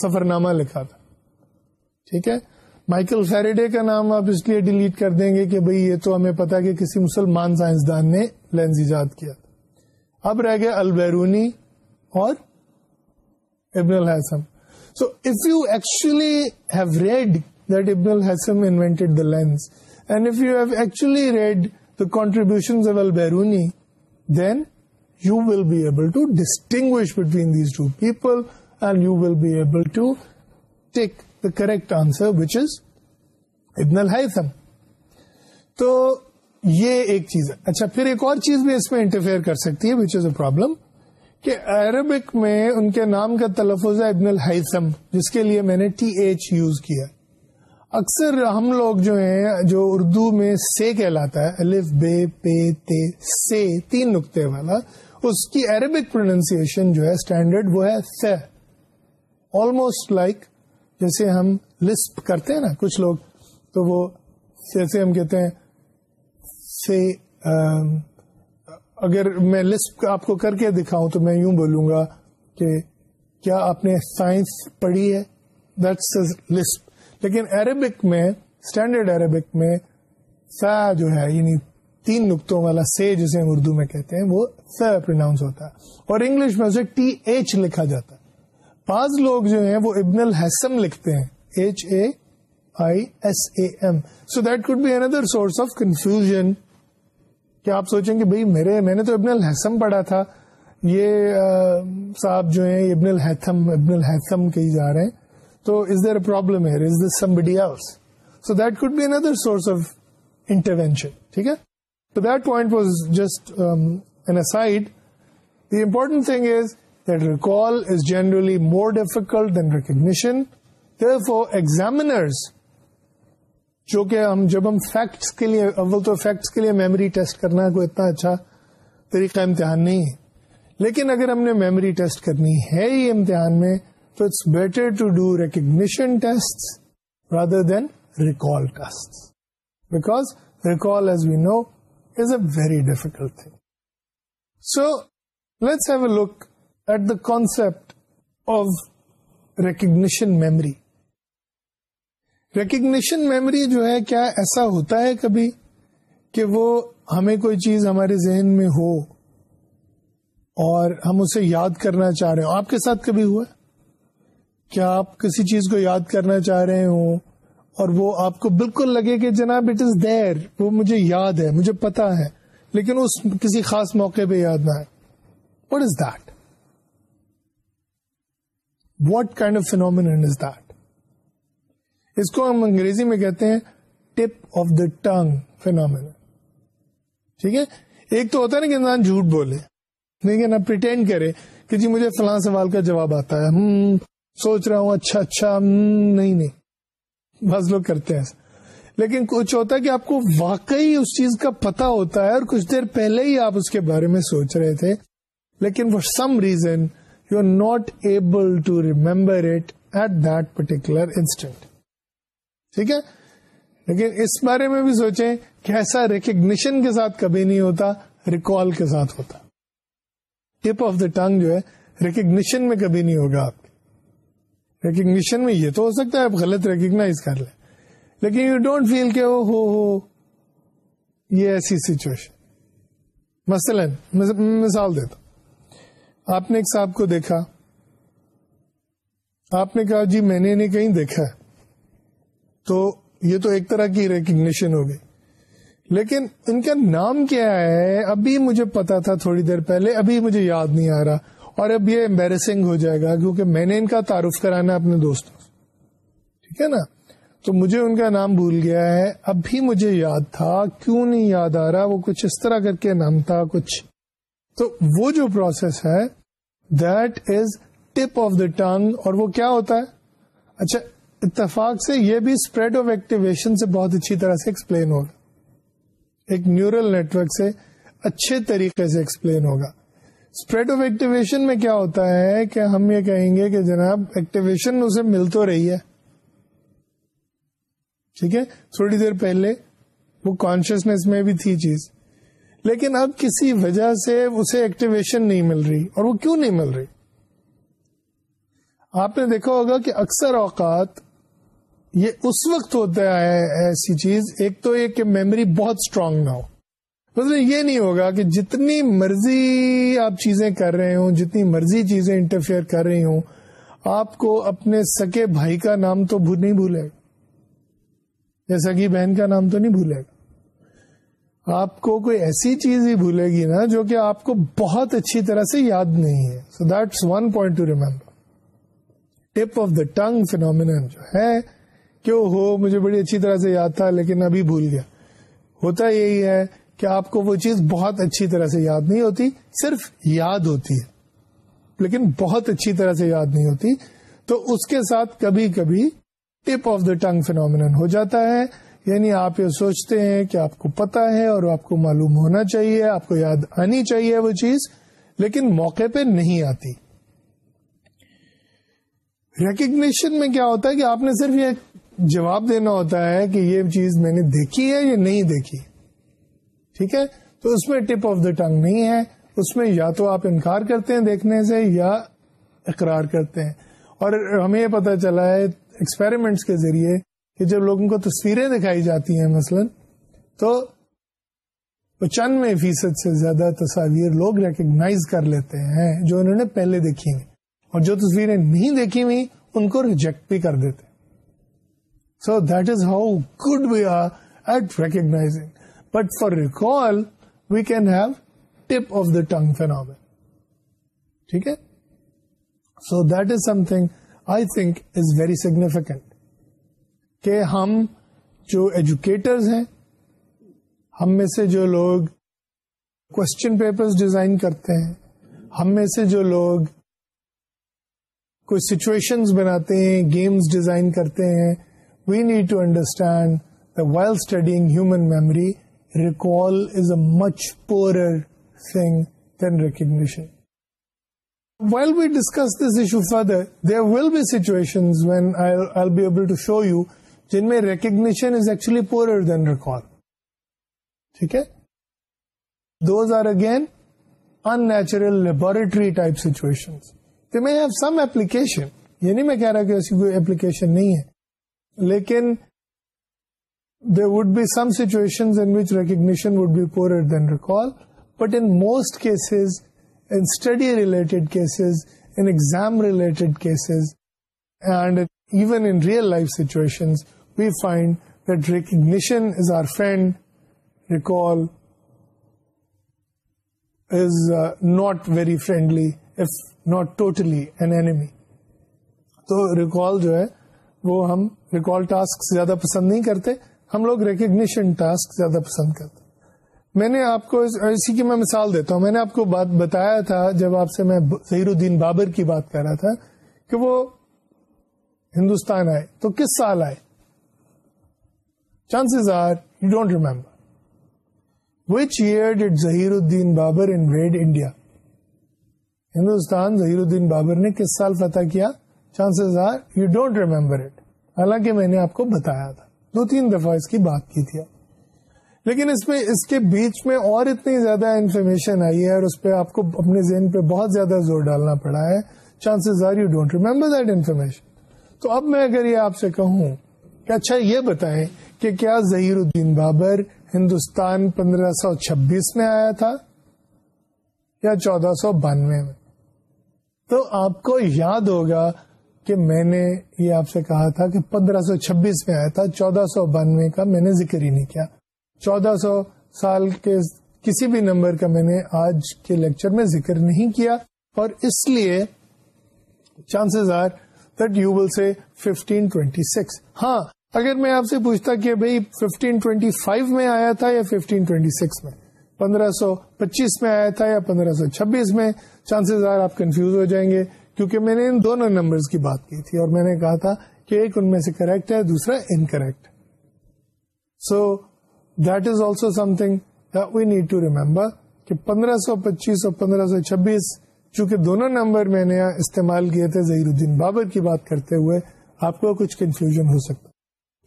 سفر نامہ لکھا تھا ٹھیک ہے مائیکل فیریڈے کا نام آپ اس لیے ڈیلیٹ کر دیں گے کہ بھئی یہ تو ہمیں پتا کہ کسی مسلمان سائنسدان نے لینز ایجاد کیا اب رہ گئے البیرونی اور Ibn al-Haytham so if you actually have read that Ibn al-Haytham invented the lens and if you have actually read the contribution Biruni then you will be able to distinguish between these two people and you will be able to take the correct answer which is Ibn al-Haytham تو یہ ایک چیز ہے اچھا پھر ایک اور چیز بھی اس میں انٹرفیئر کر سکتی ہے وچ از اے پرابلم کہ عربک میں ان کے نام کا تلفظ ہے ابن الحیثم جس کے لیے میں نے ٹی ایچ یوز کیا اکثر ہم لوگ جو ہیں جو اردو میں سے کہلاتا ہے الف بے پے تے سے تین نقطے والا اس کی عربک پروننسیشن جو ہے اسٹینڈرڈ وہ ہے آلموسٹ لائک جیسے ہم لسپ کرتے ہیں نا کچھ لوگ تو وہ جیسے ہم کہتے ہیں سے اگر میں لسپ آپ کو کر کے دکھاؤں تو میں یوں بولوں گا کہ کیا آپ نے سائنس پڑھی ہے دیٹس لسپ لیکن عربک میں اسٹینڈرڈ عربک میں سا جو ہے یعنی تین نقطوں والا سے جسے ہم اردو میں کہتے ہیں وہ پروناؤنس ہوتا ہے اور انگلش میں اسے ٹی ایچ لکھا جاتا ہے بعض لوگ جو ہیں وہ ابن الحسم لکھتے ہیں H A I S A M so that could be another source of confusion کیا آپ سوچیں کہ بھئی میرے میں نے تو ابن الحسم پڑھا تھا یہ صاحب جو ہیں ابن الحتم ابن الحتم کہی جا رہے ہیں is there a problem so that could be another source of intervention ٹھیک ہے side the important thing is that recall more difficult than recognition for examiners جو کہ ہم جب ہم فیکٹس کے لیے وہ تو فیکٹس کے لیے میمری ٹیسٹ کرنا کوئی اتنا اچھا طریقہ امتحان نہیں ہے لیکن اگر ہم نے میموری ٹیسٹ کرنی ہے ہی امتحان میں تو it's better to do recognition test rather than recall test because recall as we know is a very difficult thing so let's have a look at the concept of recognition memory recognition memory جو ہے کیا ایسا ہوتا ہے کبھی کہ وہ ہمیں کوئی چیز ہمارے ذہن میں ہو اور ہم اسے یاد کرنا چاہ رہے ہوں آپ کے ساتھ کبھی ہوا ہے آپ کسی چیز کو یاد کرنا چاہ رہے ہوں اور وہ آپ کو بالکل لگے کہ جناب اٹ از دیر وہ مجھے یاد ہے مجھے پتا ہے لیکن اس کسی خاص موقع پہ یاد نہ what is that what kind of phenomenon is that اس کو ہم انگریزی میں کہتے ہیں tip of the tongue phenomenon ٹھیک ہے ایک تو ہوتا ہے نا کہ انسان جھوٹ بولے لیکن کہ جی مجھے فلاں سوال کا جواب آتا ہے ہم سوچ رہا ہوں اچھا اچھا نہیں نہیں بس لوگ کرتے ہیں لیکن کچھ ہوتا ہے کہ آپ کو واقعی اس چیز کا پتا ہوتا ہے اور کچھ دیر پہلے ہی آپ اس کے بارے میں سوچ رہے تھے لیکن for some reason you are not able to remember it at that particular instant ٹھیک ہے لیکن اس بارے میں بھی سوچیں کہ ایسا ریکگنیشن کے ساتھ کبھی نہیں ہوتا ریکال کے ساتھ ہوتا ٹپ آف دا ٹنگ جو ہے ریکگنیشن میں کبھی نہیں ہوگا آپ ریکگنیشن میں یہ تو ہو سکتا ہے آپ غلط ریکگنائز کر لیں لیکن یو ڈونٹ فیل کہ ہو ہو یہ ایسی سچویشن مثلا مثال دیتا ہوں آپ نے ایک صاحب کو دیکھا آپ نے کہا جی میں نے انہیں کہیں دیکھا ہے تو یہ تو ایک طرح کی ریکگنیشن ہو گئی لیکن ان کا نام کیا ہے ابھی مجھے پتا تھا تھوڑی دیر پہلے ابھی مجھے یاد نہیں آ رہا اور اب یہ امبیرسنگ ہو جائے گا کیونکہ میں نے ان کا تعارف کرانا اپنے دوستوں سے ٹھیک ہے نا تو مجھے ان کا نام بھول گیا ہے اب بھی مجھے یاد تھا کیوں نہیں یاد آ رہا وہ کچھ اس طرح کر کے نام تھا کچھ تو وہ جو پروسیس ہے that is tip of the tongue اور وہ کیا ہوتا ہے اچھا اتفاق سے یہ بھی اسپریڈ آف ایکٹیویشن سے بہت اچھی طرح سے ایکسپلین ہوگا ایک نیورل نیٹورک سے اچھے طریقے سے ایکسپلین ہوگا اسپریڈ آف ایکٹیویشن میں کیا ہوتا ہے کہ ہم یہ کہیں گے کہ جناب ایکٹیویشن اسے مل تو رہی ہے ٹھیک ہے تھوڑی دیر پہلے وہ کانشیسنیس میں بھی تھی چیز لیکن اب کسی وجہ سے اسے ایکٹیویشن نہیں مل رہی اور وہ کیوں نہیں مل رہی آپ نے دیکھا ہوگا کہ اکثر اوقات یہ اس وقت ہوتا ہے ایسی چیز ایک تو یہ کہ میموری بہت اسٹرانگ نہ ہو مطلب یہ نہیں ہوگا کہ جتنی مرضی آپ چیزیں کر رہے ہوں جتنی مرضی چیزیں انٹرفیئر کر رہی ہوں آپ کو اپنے سکے بھائی کا نام تو نہیں بھولے گا یا سکی بہن کا نام تو نہیں بھولے گا آپ کو کوئی ایسی چیز ہی بھولے گی نا جو کہ آپ کو بہت اچھی طرح سے یاد نہیں ہے so that's one point to remember tip of the tongue phenomenon جو ہے کیوں ہو مجھے بڑی اچھی طرح سے یاد تھا لیکن ابھی بھول گیا ہوتا یہی ہے کہ آپ کو وہ چیز بہت اچھی طرح سے یاد نہیں ہوتی صرف یاد ہوتی ہے لیکن بہت اچھی طرح سے یاد نہیں ہوتی تو اس کے ساتھ کبھی کبھی tip of the tongue phenomenon ہو جاتا ہے یعنی آپ یہ سوچتے ہیں کہ آپ کو پتا ہے اور آپ کو معلوم ہونا چاہیے آپ کو یاد آنی چاہیے وہ چیز لیکن موقع پہ نہیں آتی ریکگنیشن میں کیا ہوتا ہے کہ آپ نے صرف یہ جواب دینا ہوتا ہے کہ یہ چیز میں نے دیکھی ہے یا نہیں دیکھی ٹھیک ہے تو اس میں ٹپ آف دا ٹنگ نہیں ہے اس میں یا تو آپ انکار کرتے ہیں دیکھنے سے یا اقرار کرتے ہیں اور ہمیں یہ پتا چلا ہے ایکسپیریمنٹس کے ذریعے کہ جب لوگوں کو تصویریں دکھائی جاتی ہیں مثلا تو پچانوے فیصد سے زیادہ تصاویر لوگ ریکگنائز کر لیتے ہیں جو انہوں نے پہلے دیکھی اور جو تصویریں نہیں دیکھی ہوئی ان کو ریجیکٹ بھی کر دیتے so that is how good we are at recognizing but for recall we can have tip of the tongue phenomenon ٹھیک ہے so that is something I think it's very significant کہ ہم جو ایجوکیٹرز ہیں ہم میں سے جو لوگ کوشچن پیپر ڈیزائن کرتے ہیں ہم میں سے جو لوگ کوئی سچویشنز بناتے ہیں گیمس ڈیزائن کرتے ہیں we need to understand the well studied human memory recall much able then show you جن میں recognition is actually poorer than recall ٹھیک ہے those are again in natural laboratory type situation یہ نہیں میں کہہ رہا کہ ایسی کوئی ایپلیکیشن نہیں ہے لیکن would be some situation we poor than recall but in most cases related cases exam related cases even in real life situation we find that recognition is our friend recall an enemy تو recall جو ہے وہ ہم recall task زیادہ پسند نہیں کرتے ہم لوگ ریکگنیشن ٹاسک زیادہ پسند کرتے میں نے آپ کو اسی کی میں مثال دیتا ہوں میں نے آپ کو بات بتایا تھا جب آپ سے میں زہیر بابر کی بات کر رہا تھا کہ وہ ہندوستان آئے تو کس سال آئے chances are you don't remember which year uddin Babur invaded India Hindustan Zahir uddin Babur نے کس سال فتح کیا chances are you don't remember it حالانکہ میں نے آپ کو بتایا تھا دو تین دفعہ اس کی بات کی تھی لیکن اس اس کے بیچ میں اور اتنی زیادہ انفارمیشن آئی ہے اور اس پہ آپ کو اپنے ذہن پہ بہت زیادہ زور ڈالنا پڑا ہے chances are you don't remember that information تو اب میں اگر یہ آپ سے کہوں کہ اچھا یہ بتائیں کہ کیا ظہیر الدین بابر ہندوستان پندرہ سو چھبیس میں آیا تھا یا چودہ سو بانوے میں تو آپ کو یاد ہوگا کہ میں نے یہ آپ سے کہا تھا کہ پندرہ سو چھبیس میں آیا تھا چودہ سو بانوے کا میں نے ذکر ہی نہیں کیا چودہ سو سال کے کسی بھی نمبر کا میں نے آج کے لیکچر میں ذکر نہیں کیا اور اس لیے chances are that you will say fifteen twenty six ہاں اگر میں آپ سے پوچھتا کہ بھائی ففٹین ٹوینٹی فائیو میں آیا تھا یا ففٹین ٹوینٹی سکس میں پندرہ سو پچیس میں آیا تھا یا پندرہ سو چھبیس میں چانسز آر آپ کنفیوز ہو جائیں گے کیونکہ میں نے ان دونوں نمبر کی بات کی تھی اور میں نے کہا تھا کہ ایک ان میں سے کریکٹ ہے دوسرا incorrect so that is also something we need to remember کہ پندرہ سو پچیس اور پندرہ سو چھبیس چونکہ دونوں نمبر میں نے استعمال کیے تھے زہیر بابر کی بات کرتے ہوئے آپ کو کچھ کنفیوژن ہو سکتا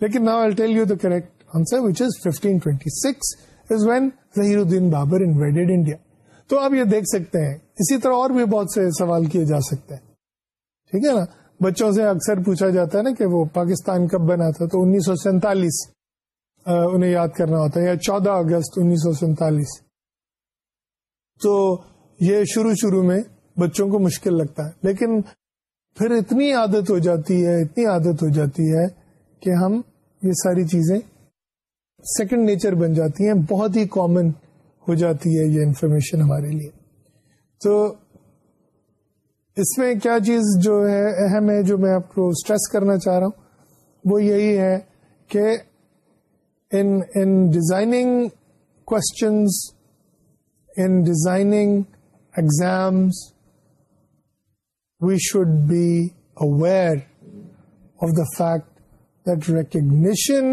لیکن now I tell you the correct answer which is fifteen twenty six is when Zahir Babur invaded India تو آپ یہ دیکھ سکتے ہیں اسی طرح اور بھی بہت سے سوال کیے جا سکتے ہیں ٹھیک ہے نا بچوں سے اکثر پوچھا جاتا ہے نا کہ وہ پاکستان کب بنا تھا تو انیس سو سینتالیس انہیں یاد کرنا ہوتا ہے یا چودہ اگست انیس سو سینتالیس تو یہ شروع شروع میں بچوں کو مشکل لگتا ہے لیکن پھر اتنی عادت ہو جاتی ہے اتنی عادت ہو جاتی ہے کہ ہم یہ ساری چیزیں سیکنڈ نیچر بن جاتی ہیں بہت ہی کامن ہو جاتی ہے یہ انفارمیشن ہمارے لیے تو اس میں کیا چیز جو ہے اہم ہے جو میں آپ کو اسٹریس کرنا چاہ رہا ہوں وہ یہی ہے کہ in in designing questions in designing exams we should be aware of the fact that recognition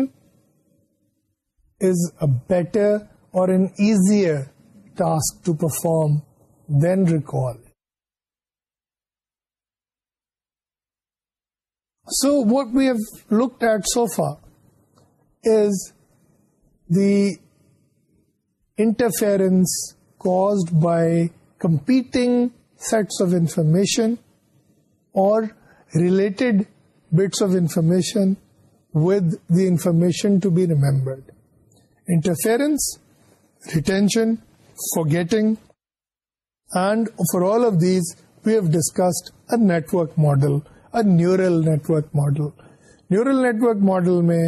is a better or an easier task to perform than recall. So what we have looked at so far is the interference caused by competing sets of information or related bits of information with the information to be remembered. Interference forgetting and getting and of all of these discussed discussed network model a neural network model neural network model میں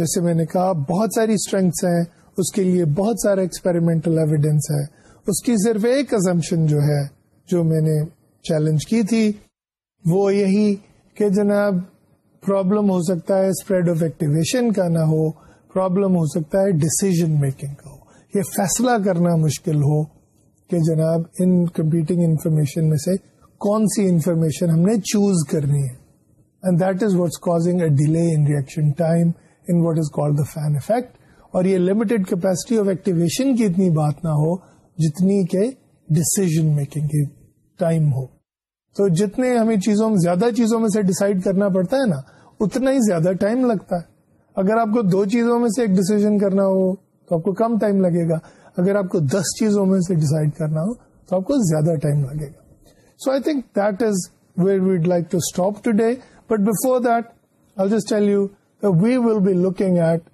جیسے میں نے کہا بہت ساری strengths ہیں اس کے لیے بہت سارا ایکسپیریمنٹل ایویڈینس ہے اس کی صرف ایک ازمپشن جو ہے جو میں نے چیلنج کی تھی وہ یہی کہ جناب پرابلم ہو سکتا ہے اسپریڈ آف ایکٹیویشن کا نہ ہو پرابلم ہو سکتا ہے ڈسیزن میکنگ کا یہ فیصلہ کرنا مشکل ہو کہ جناب ان کمپیوٹنگ انفارمیشن میں سے کون سی انفارمیشن ہم نے چوز کرنی ہے and that is what's a delay in reaction time in what is call the fan effect اور یہ لمیٹڈ کیپیسٹی آف ایکٹیویشن کی اتنی بات نہ ہو جتنی کہ ڈسیزن میکنگ کی ٹائم ہو تو جتنے ہمیں چیزوں میں زیادہ چیزوں میں سے ڈسائڈ کرنا پڑتا ہے نا اتنا ہی زیادہ ٹائم لگتا ہے اگر آپ کو دو چیزوں میں سے ایک ڈسیزن کرنا ہو آپ کو کم ٹائم لگے گا اگر آپ کو دس چیزوں میں سے ڈسائڈ کرنا ہو تو آپ کو زیادہ ٹائم لگے گا so I think that is where we'd like to stop today but before that I just tell you we will be looking at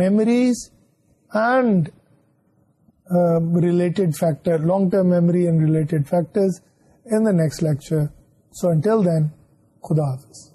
memories and related factor long term memory and memory factor so until then خدا حافظ